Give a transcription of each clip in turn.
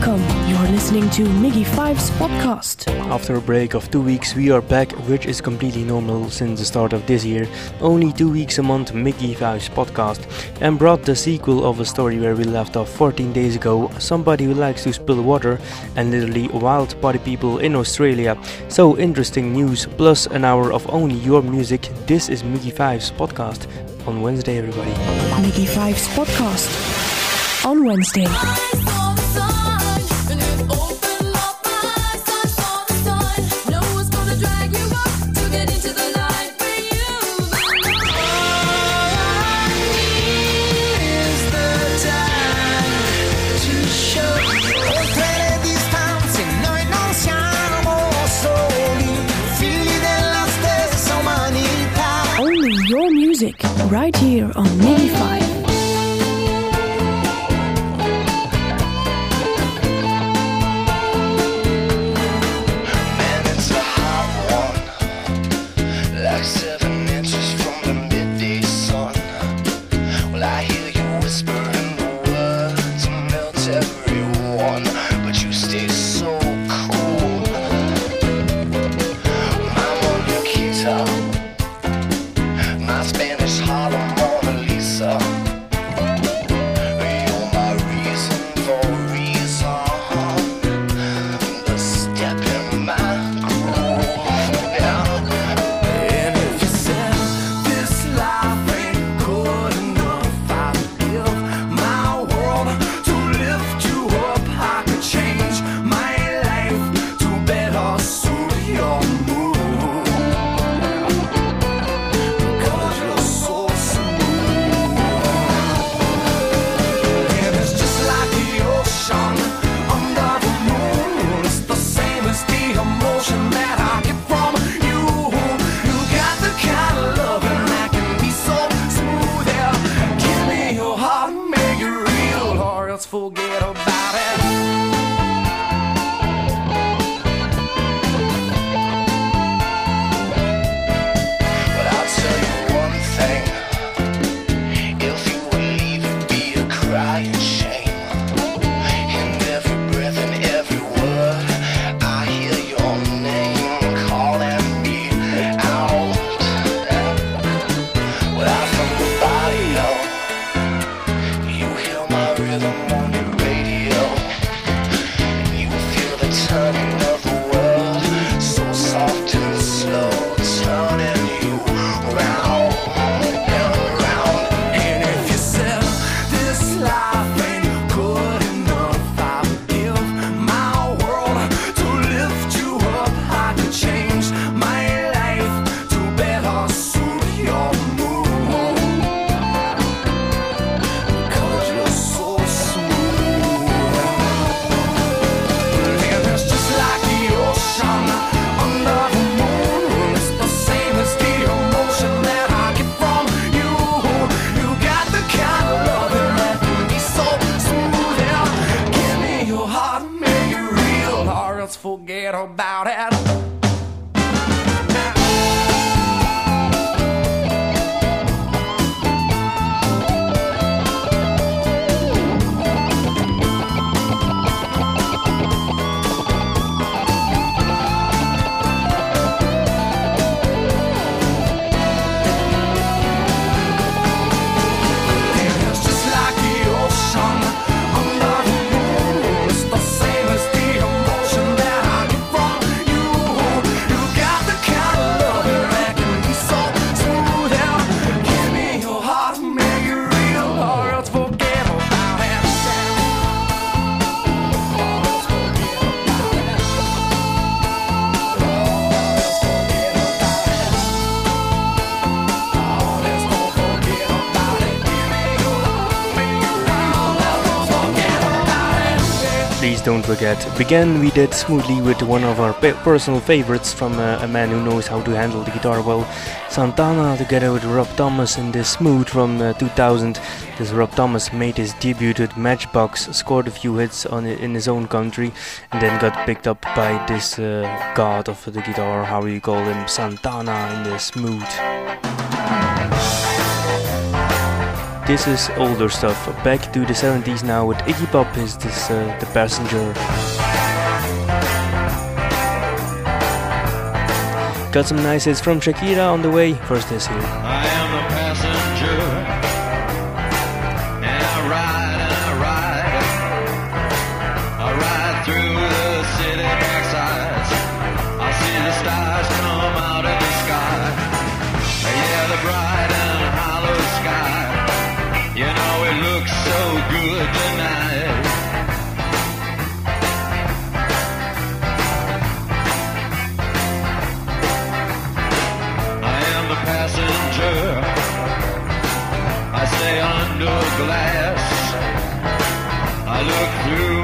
Welcome. You're listening to Miggy Five's podcast. After a break of two weeks, we are back, which is completely normal since the start of this year. Only two weeks a month, Miggy Five's podcast, and brought the sequel of a story where we left off 14 days ago. Somebody who likes to spill water and literally wild party people in Australia. So interesting news, plus an hour of only your music. This is Miggy Five's podcast on Wednesday, everybody. Miggy Five's podcast on Wednesday. right here on Movie 5. forget. Began we did smoothly with one of our personal favorites from uh, a man who knows how to handle the guitar well, Santana, together with Rob Thomas in this mood from uh, 2000. This Rob Thomas made his debut with Matchbox, scored a few hits on in his own country, and then got picked up by this uh, god of the guitar, how you call him, Santana in this mood this is older stuff. Back to the 70s now with Iggy Pop is this uh, the passenger. Got some nice hits from Shakira on the way. First this here. under glass. I look through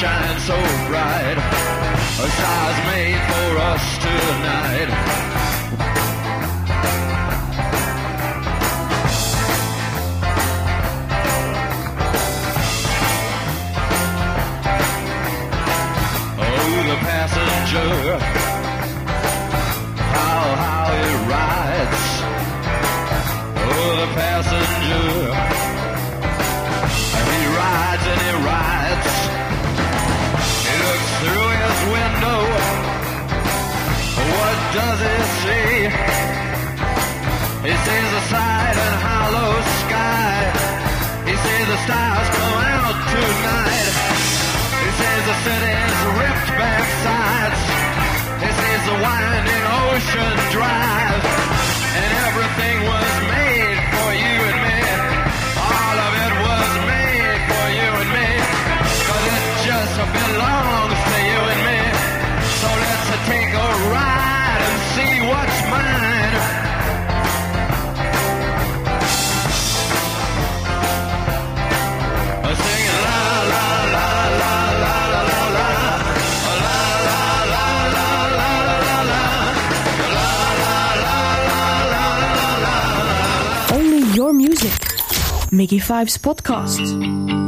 shine so bright. A star's made for us tonight. Oh, the passenger. How, how it rides. Oh, the passenger. does it see? He sees the side and hollow sky. He sees the stars come out tonight. He sees the city's ripped back sides. He sees the winding ocean drive. Mickey Fives Podcast.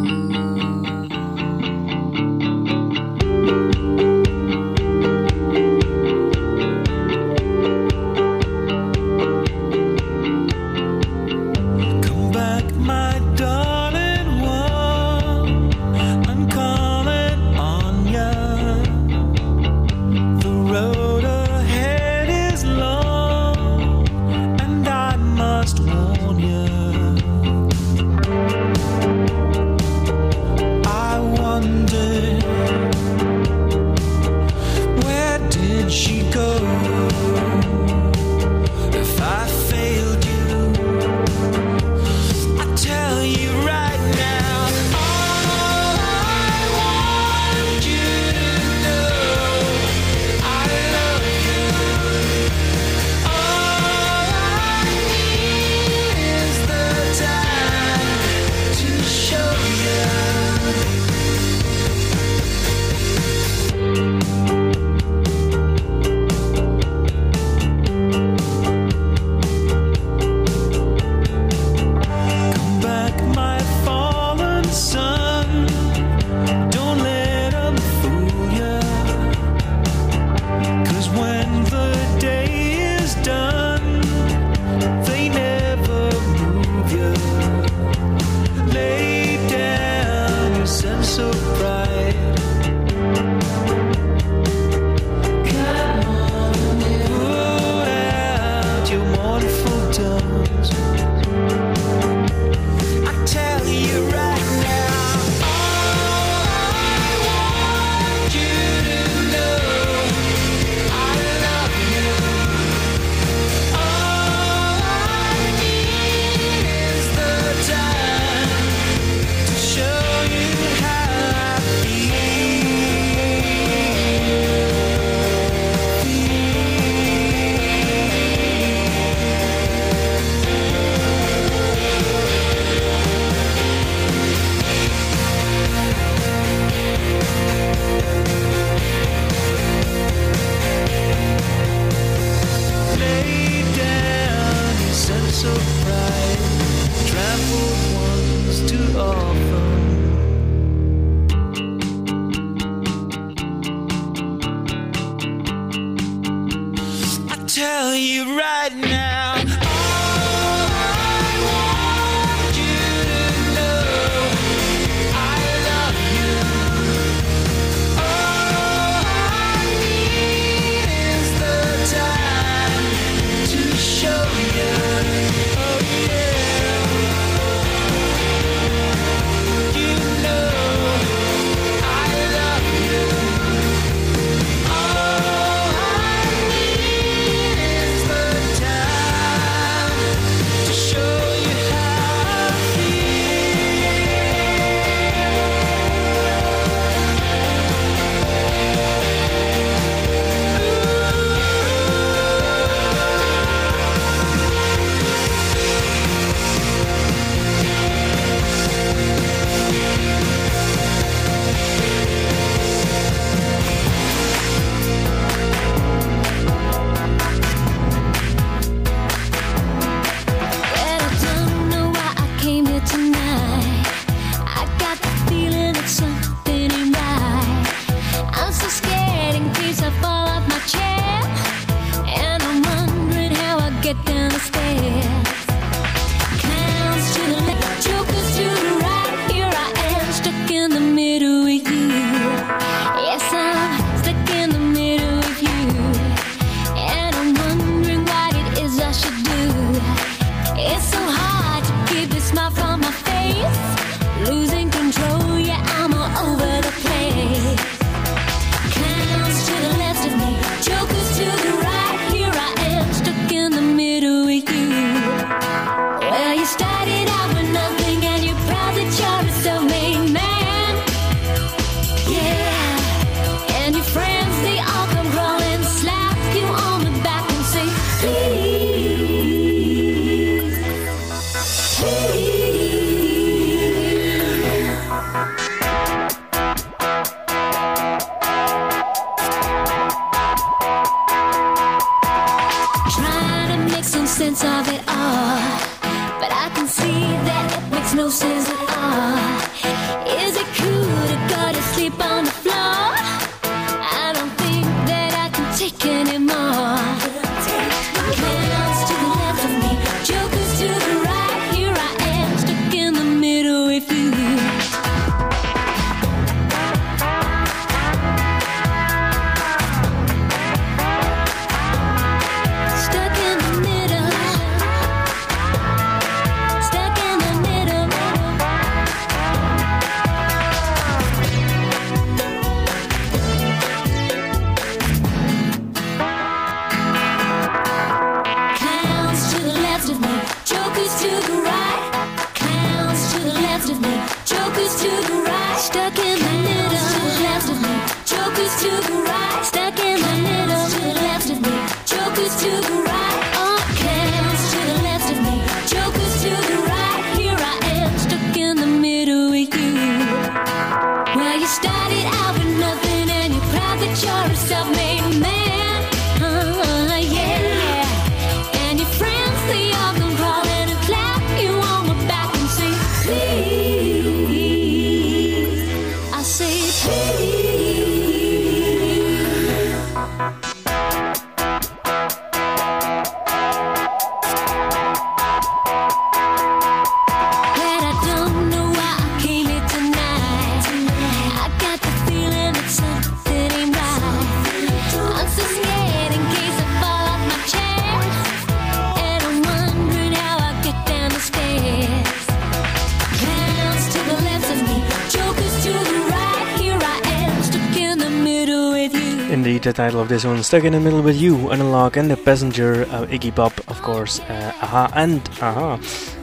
this one. Stuck in the middle with you, Analog, and the Passenger, uh, Iggy Pop, of course, uh, Aha, and Aha,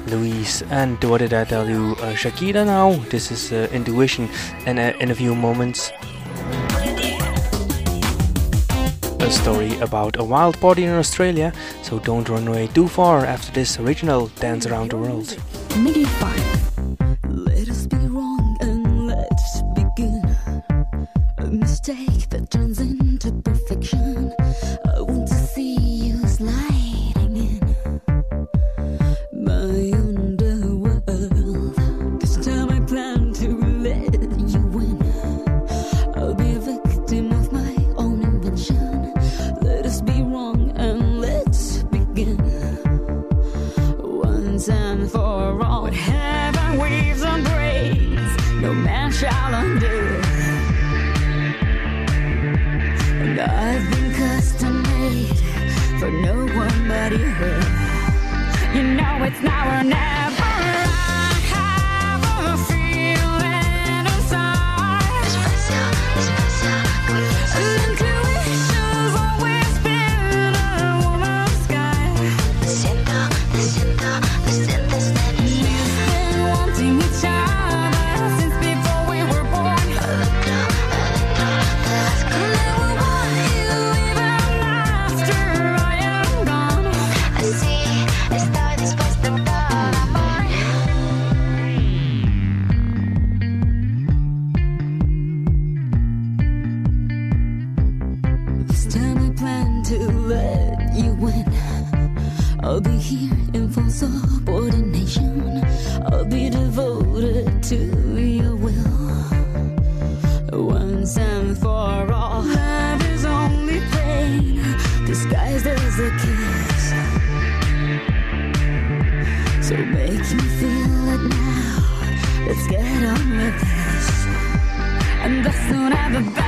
Louise, and What Did I Tell You, uh, Shakira now. This is uh, Intuition, and uh, in a few moments, a story about a wild party in Australia, so don't run away too far after this original Dance Around the World. Miggy 5. And the sooner the better.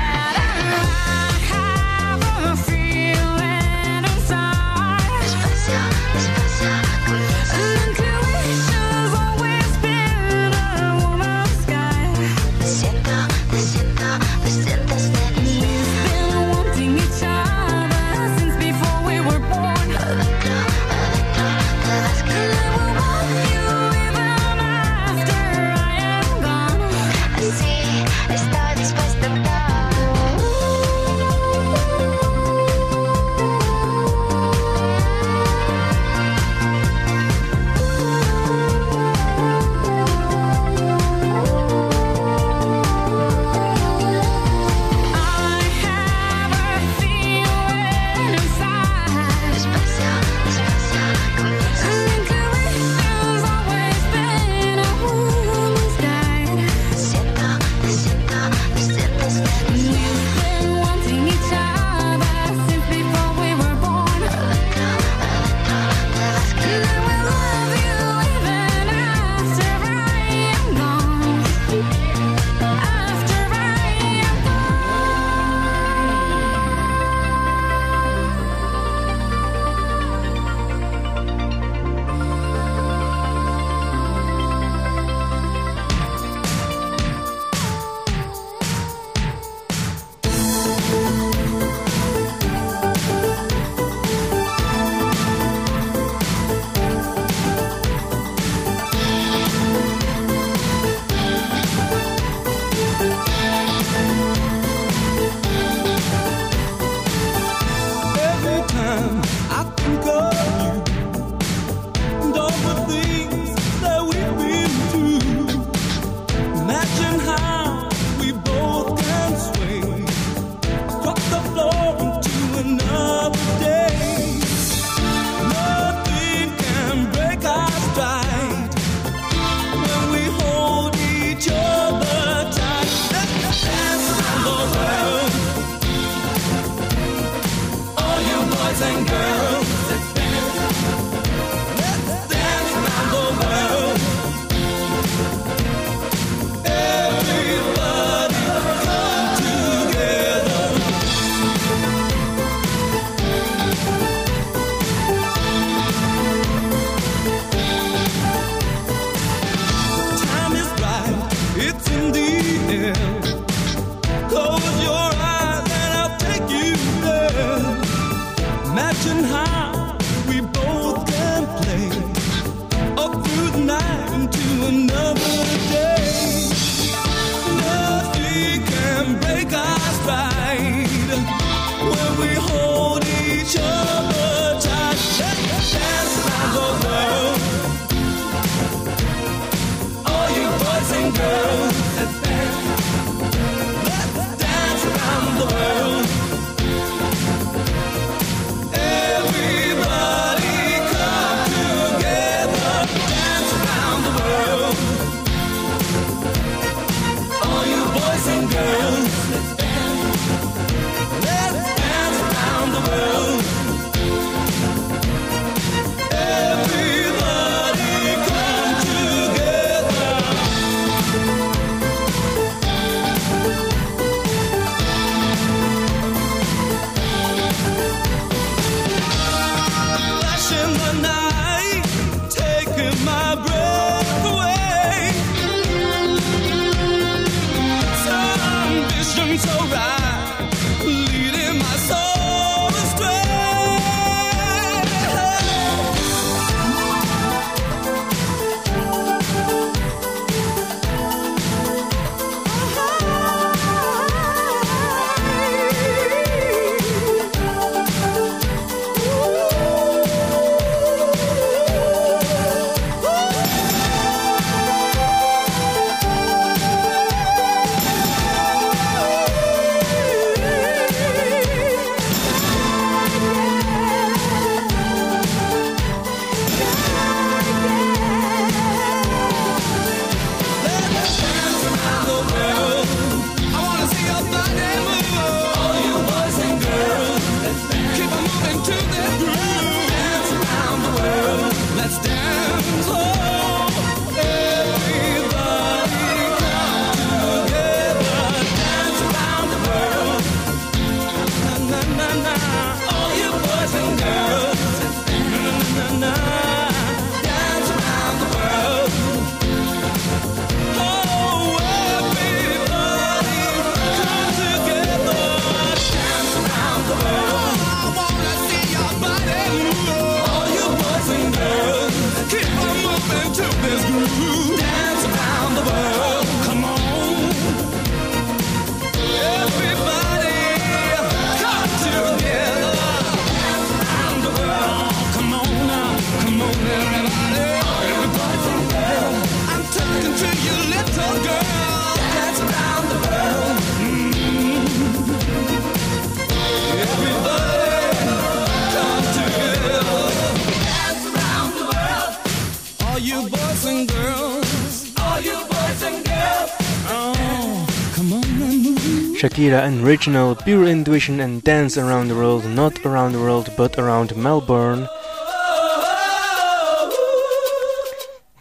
Shakira and Original, Pure Intuition and Dance Around the World, not around the world but around Melbourne.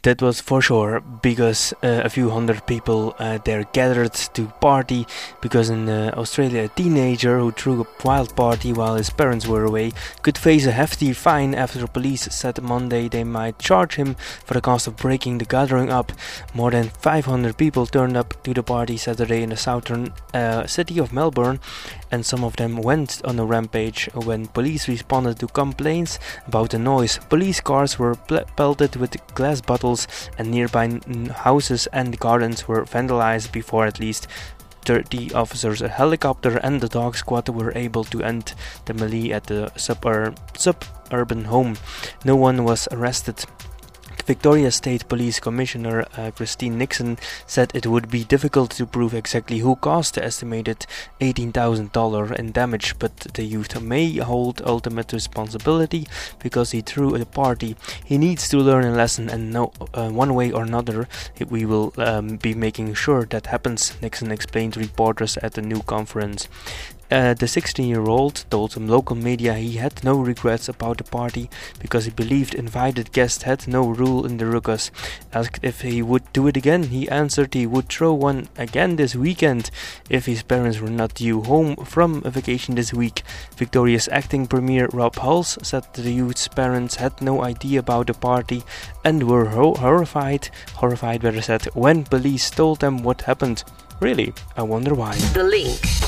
That was for sure because uh, a few hundred people uh, there gathered to party because in uh, Australia a teenager who threw a wild party while his parents were away could face a hefty fine after police said Monday they might charge him for the cost of breaking the gathering up. More than 500 people turned up to the party Saturday in the southern uh, city of Melbourne and some of them went on a rampage when police responded to complaints about the noise. Police cars were pelted with glass bottles and nearby houses and gardens were vandalized before at least 30 officers, a helicopter, and the dog squad were able to end the melee at the subur- suburban home. No one was arrested. Victoria State Police Commissioner uh, Christine Nixon said it would be difficult to prove exactly who caused the estimated $18,000 in damage, but the youth may hold ultimate responsibility because he threw a party. He needs to learn a lesson, and no, uh, one way or another, we will um, be making sure that happens, Nixon explained to reporters at the new conference. Uh, the 16 year old told some local media he had no regrets about the party because he believed invited guests had no rule in the ruckus. Asked if he would do it again, he answered he would throw one again this weekend if his parents were not due home from a vacation this week. Victoria's acting premier Rob Hulls said the youth's parents had no idea about the party and were ho- horrified, horrified better said, when police told them what happened. Really, I wonder why. The link.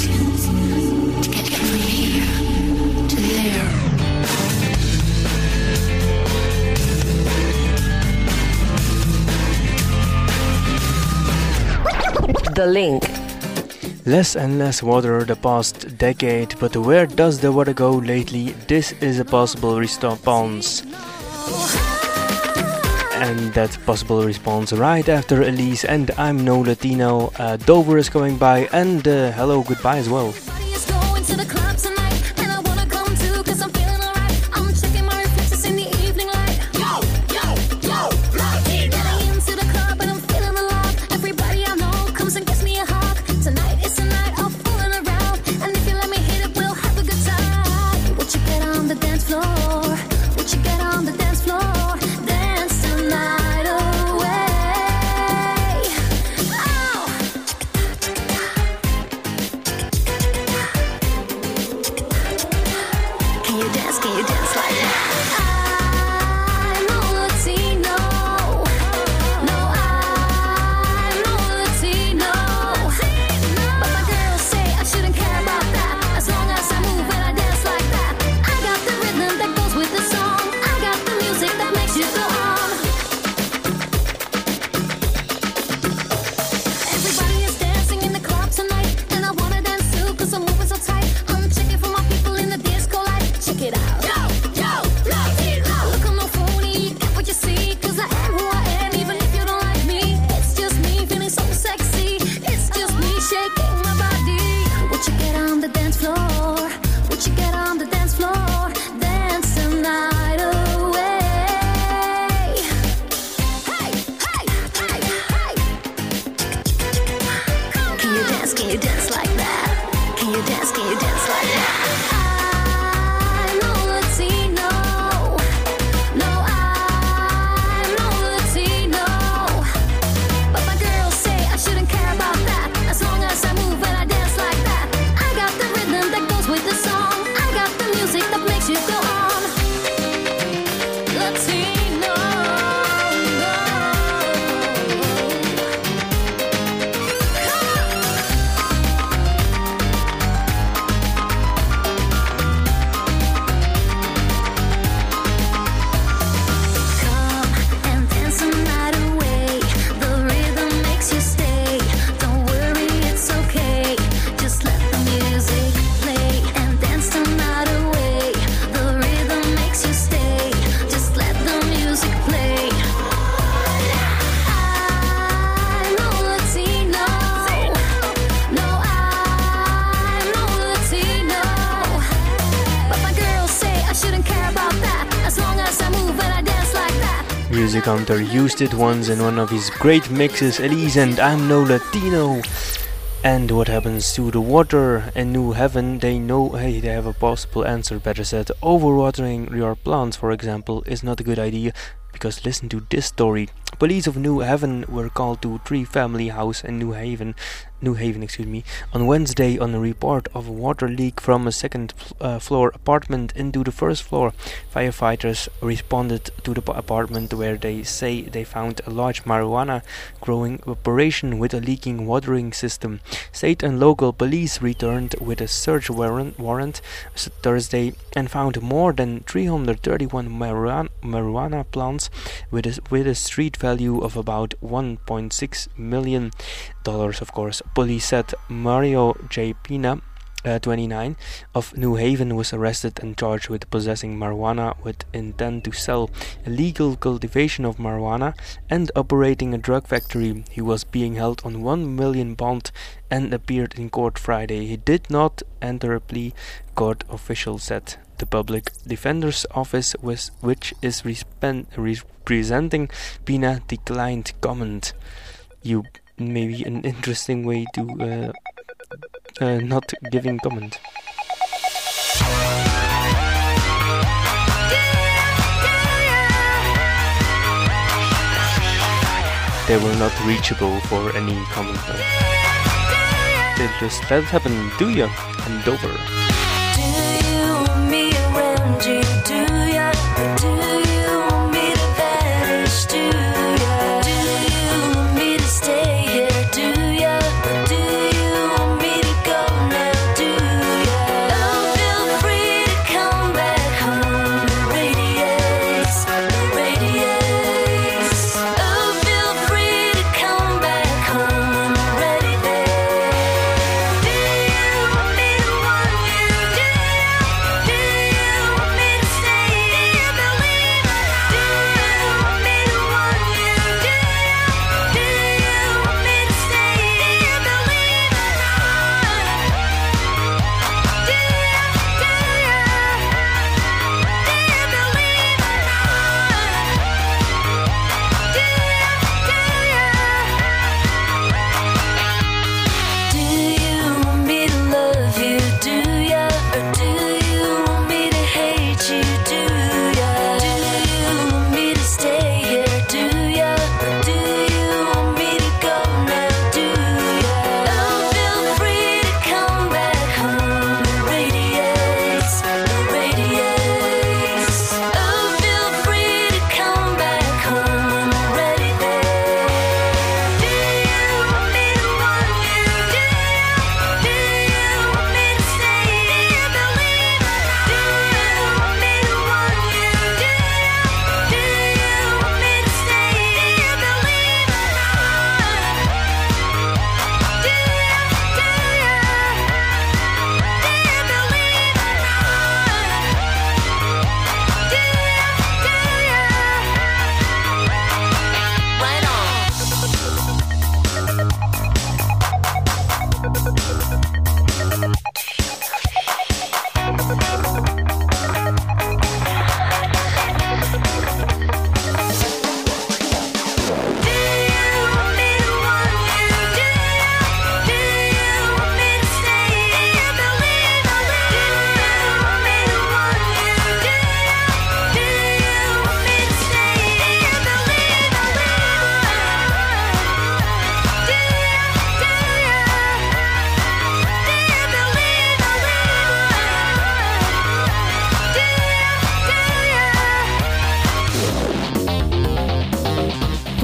The link. Less and less water the past decade, but where does the water go lately? This is a possible response. And that possible response right after Elise and I'm no Latino. Uh, Dover is coming by and uh, hello, goodbye as well. Music Hunter used it once in one of his great mixes, Elise and I'm No Latino. And what happens to the water in New Haven? They know, hey, they have a possible answer. Better said, overwatering your plants, for example, is not a good idea. Because listen to this story. Police of New Haven were called to a Tree Family House in New Haven, New Haven, excuse me, on Wednesday on a report of a water leak from a second uh, floor apartment into the first floor. Firefighters responded to the apartment where they say they found a large marijuana growing operation with a leaking watering system. State and local police returned with a search warrant, warrant Thursday and found more than 331 marijuana, marijuana plants with a, with a street value of about 1.6 million dollars. Of course, police said Mario J. Pina. Uh, 29 of New Haven was arrested and charged with possessing marijuana with intent to sell illegal cultivation of marijuana and operating a drug factory. He was being held on 1 million bond and appeared in court Friday. He did not enter a plea, court official said. The public defender's office, which is representing Pina, declined comment. You maybe an interesting way to uh, uh, not giving comment. They were not reachable for any comment. They just let it happen, do ya? And over. Do you want me around you? Do ya? Do you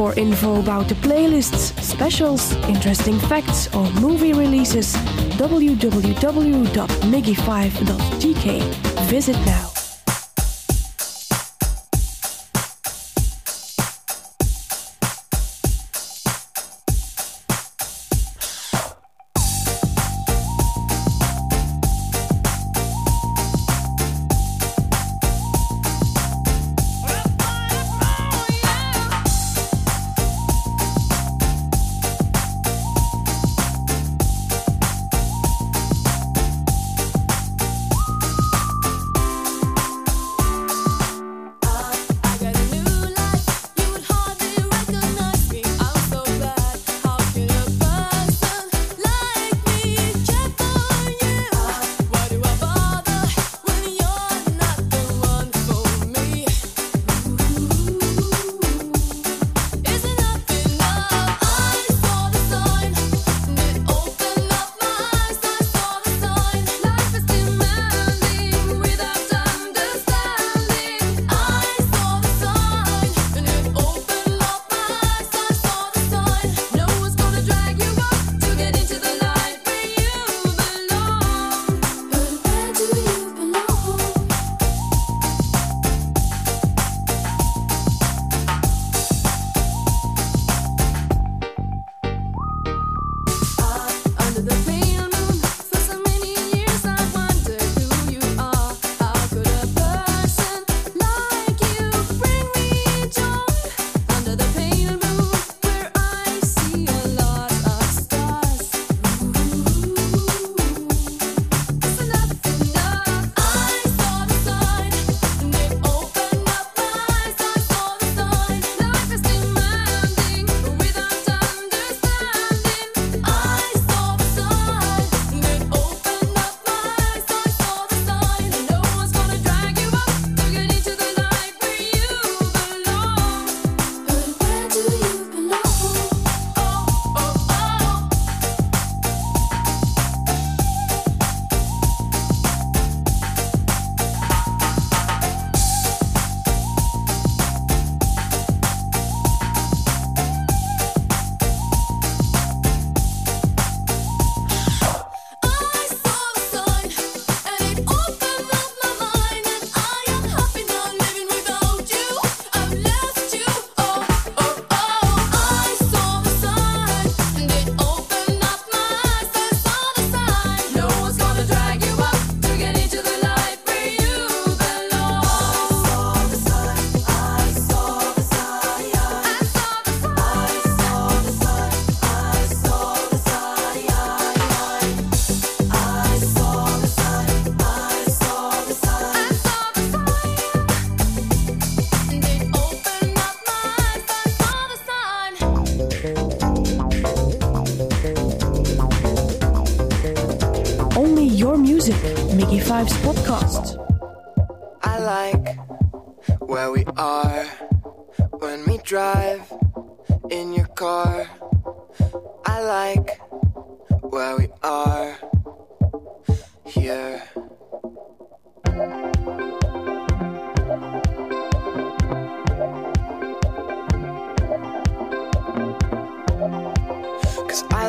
more info about the playlists, specials, interesting facts, or movie releases, www.miggy5.gk. Visit now.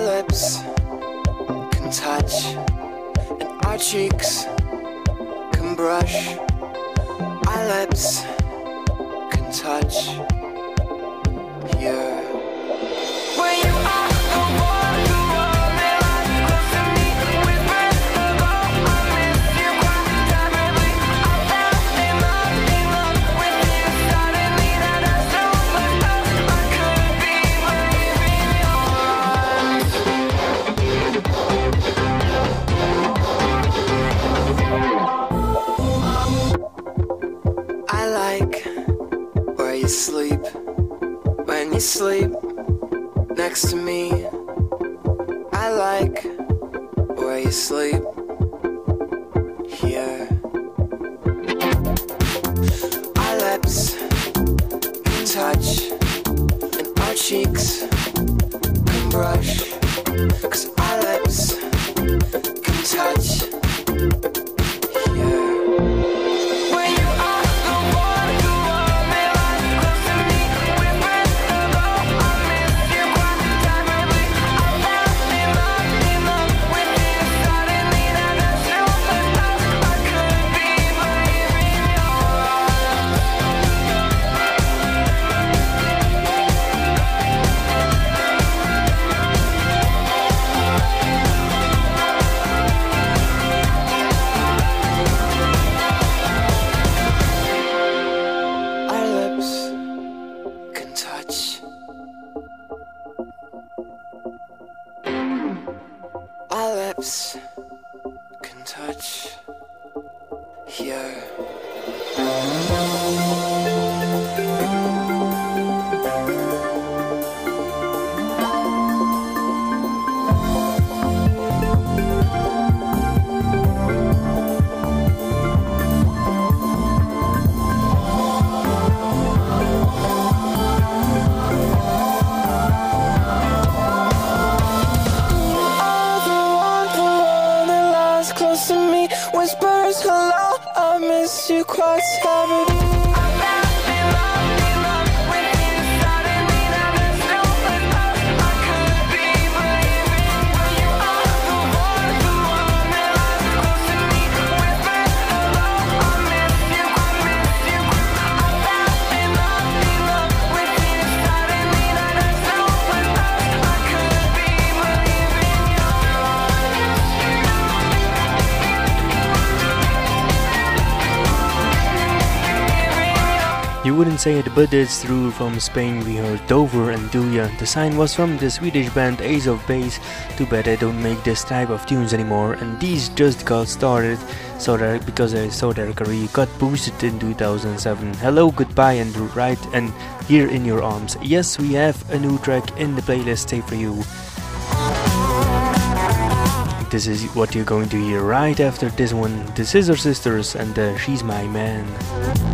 lips can touch, and our cheeks can brush. Our lips can touch here. sleep next to me. I like where you sleep. here. wouldn't say it but it's true from Spain we heard Dover and Dulia. The sign was from the Swedish band Ace of Base. Too bad I don't make this type of tunes anymore and these just got started so that because I saw their career got boosted in 2007. Hello, goodbye and right and here in your arms. Yes, we have a new track in the playlist stay for you. This is what you're going to hear right after this one, the Scissor Sisters and She's My Man.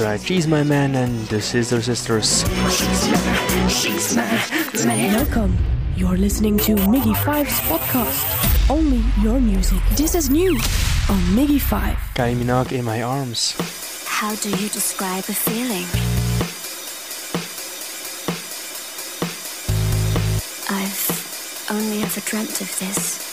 That's right, She's My Man and the Scissor Sisters. Welcome. You're listening to Miggy Five's podcast. Only your music. This is new on Miggy Five. Kylie Minogue in my arms. How do you describe a feeling? I've only ever dreamt of this.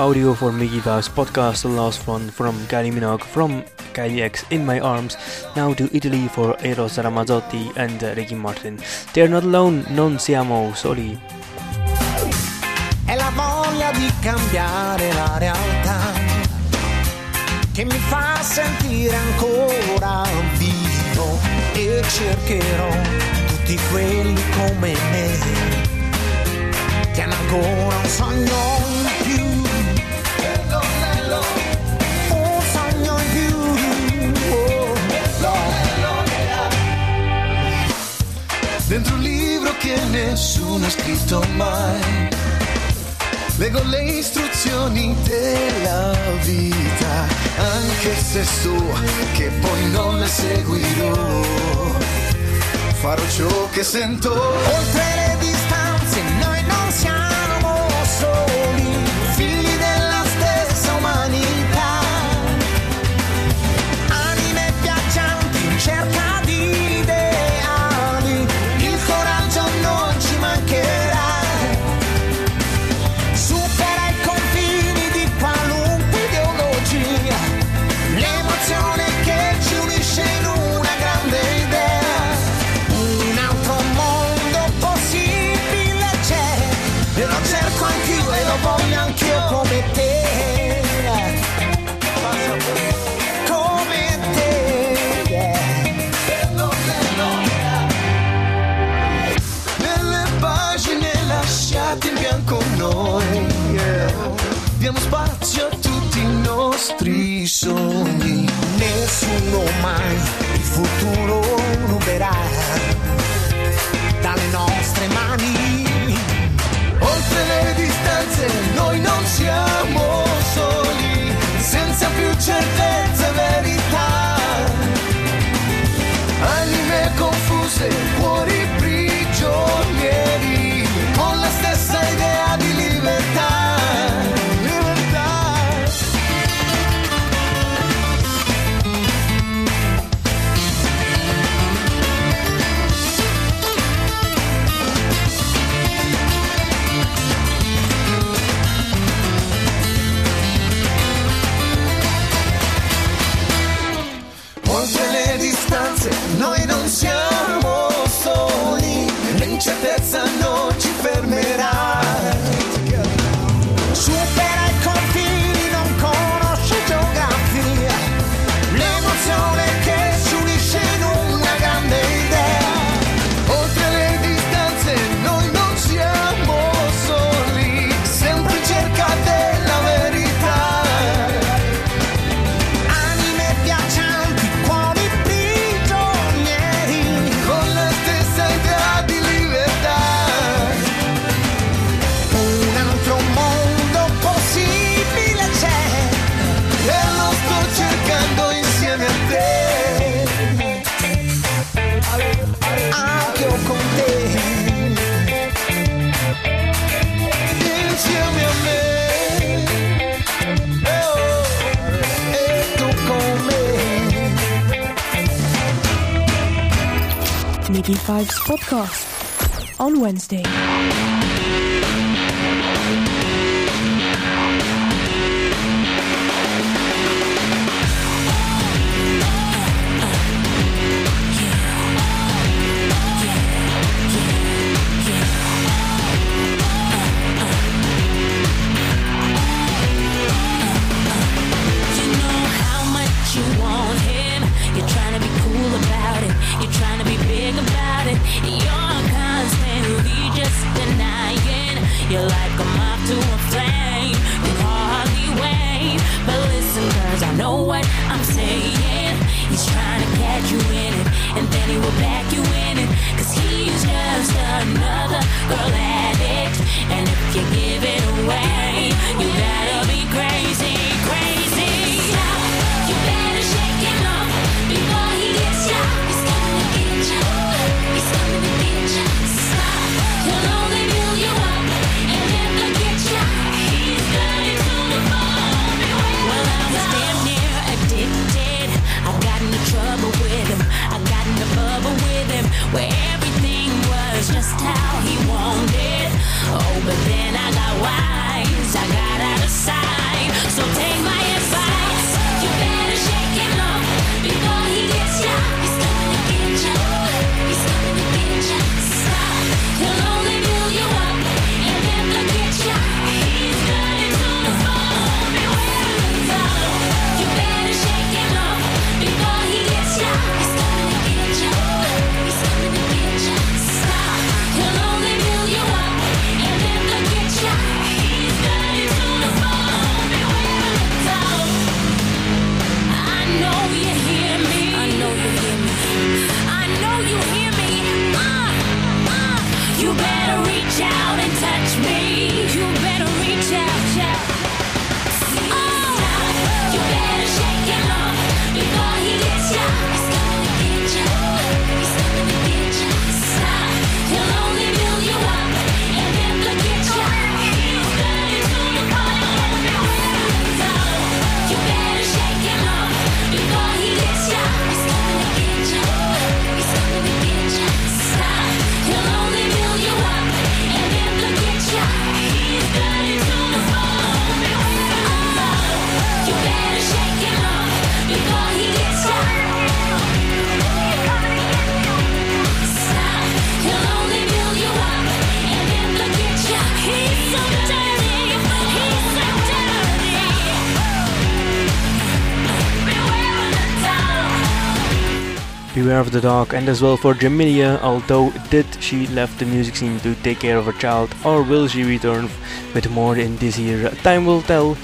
Audio for Miggy Vow's podcast, the last one from Kylie Minogue from Kylie X in My Arms. Now to Italy for Eros Ramazzotti and uh, Ricky Martin. They're not alone, non siamo soli. È la voglia di cambiare la realtà che mi fa sentire ancora vivo e cercherò tutti quelli come me che hanno ancora un sogno Dentro un libro che nessuno ha scritto mai. Leggo le istruzioni della vita, anche se so che poi non le seguirò. Farò ciò che sento. Oltre le distanze mais. Futuro Lives podcast on Wednesday. another girl addict. And if you give it away, you better be grateful. The Dog, and as well for Jamelia, although did she left the music scene to take care of her child, or will she return with more in this year? Time will tell.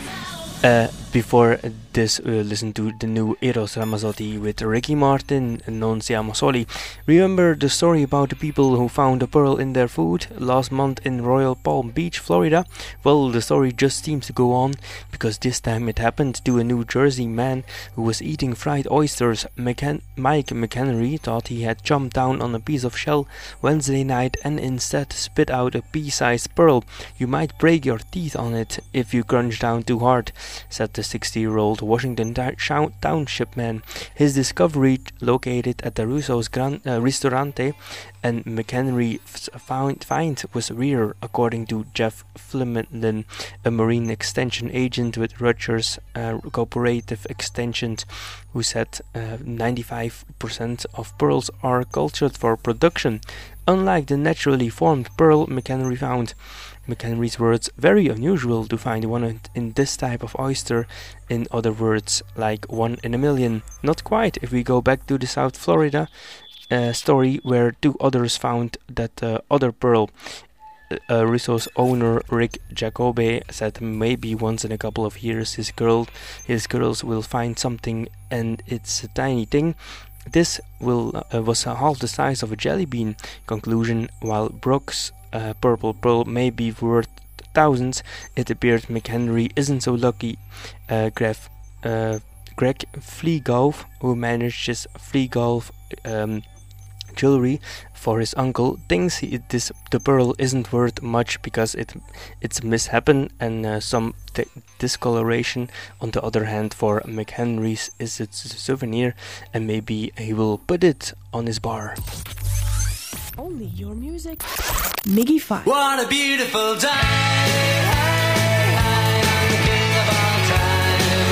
Uh, before this, uh, listen to the new Eros Ramazzotti with Ricky Martin Non Siamo Soli. Remember the story about the people who found a pearl in their food last month in Royal Palm Beach, Florida? Well, the story just seems to go on because this time it happened to a New Jersey man who was eating fried oysters. McCann- Mike McHenry thought he had jumped down on a piece of shell Wednesday night and instead spit out a pea-sized pearl. You might break your teeth on it if you crunch down too hard, said the 60-year-old Washington Township man. His discovery, located at the Russo's Gran- uh, Ristorante, and McHenry's found, find was rare, according to Jeff Flemington, a marine extension agent with Rutgers uh, Cooperative Extension, who said uh, 95% of pearls are cultured for production, unlike the naturally formed pearl McHenry found. McHenry's words very unusual to find one in- this type of oyster, in other words, like one in a million. Not quite if we go back to the South Florida uh, story where two others found that uh, other pearl. Uh, Risso's owner Rick Jacobe said maybe once in a couple of years his girl, his girls will find something and it's a tiny thing. This will uh, was half the size of a jelly bean. Conclusion: While Brooks' uh, purple pearl may be worth thousands, it appears McHenry isn't so lucky. Uh, Gref, uh, Greg Flea Golf, who manages Flea Golf um, jewelry for his uncle, thinks he, this the pearl isn't worth much because it it's mishappen and uh, some discoloration. On the other hand, for McHenry's is it's a souvenir, and maybe he will put it on his bar. Only your music. Miggy 5. What a beautiful day! I'm the king of all time.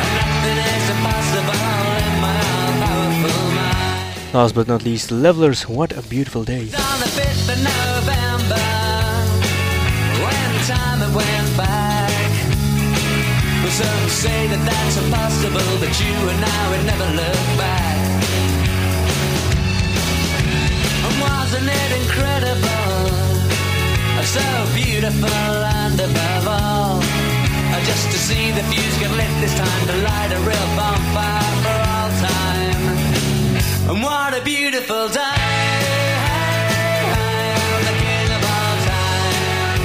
And nothing is impossible in my all-powerful mind. Last but not least, Levellers, what a beautiful day. On the 5th of November, when time it went back. Some say that that's impossible, but you and I would never look back. Wasn't it incredible? So beautiful and above all, just to see the fuse get lit this time to light a real bonfire for all time. And what a beautiful day! The king of all time.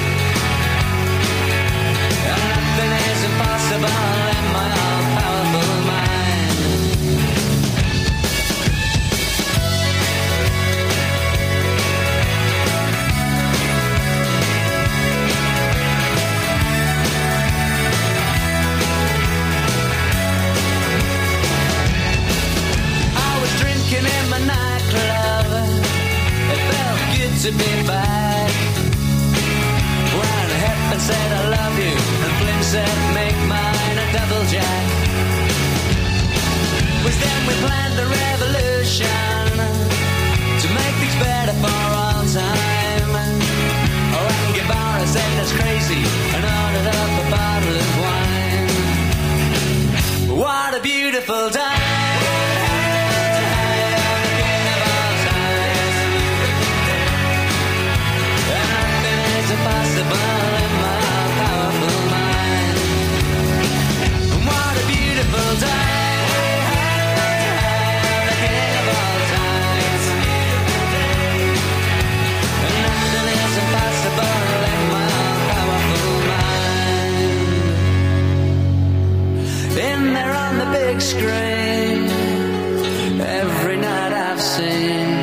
And nothing is impossible to be back. When Hepburn said I love you, and Flynn said make mine a double jack. Was then we planned a revolution to make things better for all time. Oh, and Guevara said that's crazy and ordered up a bottle of wine. What a beautiful day! Big screen, every night I've seen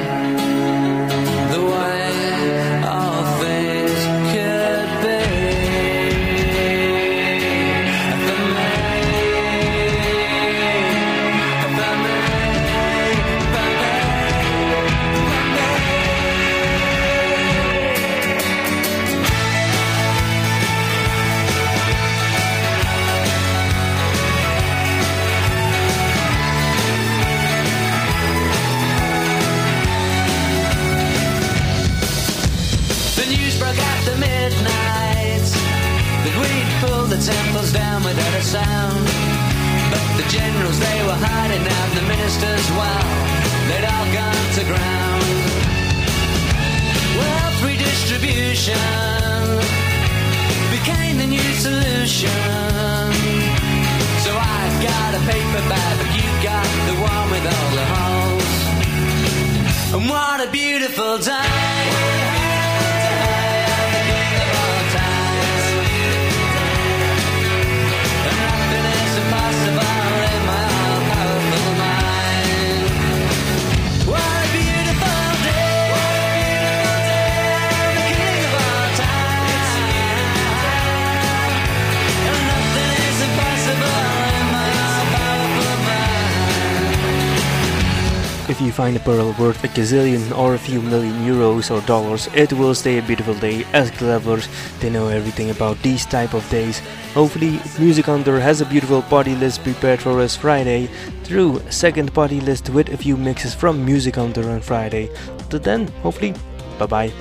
find a pearl worth a gazillion or a few million euros or dollars, it will stay a beautiful day. As Levellers, they know everything about these type of days. Hopefully, Music Hunter has a beautiful party list prepared for us Friday through second party list with a few mixes from Music Hunter on Friday. Till then, hopefully, bye bye.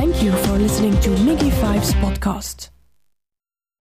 Thank you for listening to Miggy Fives podcast.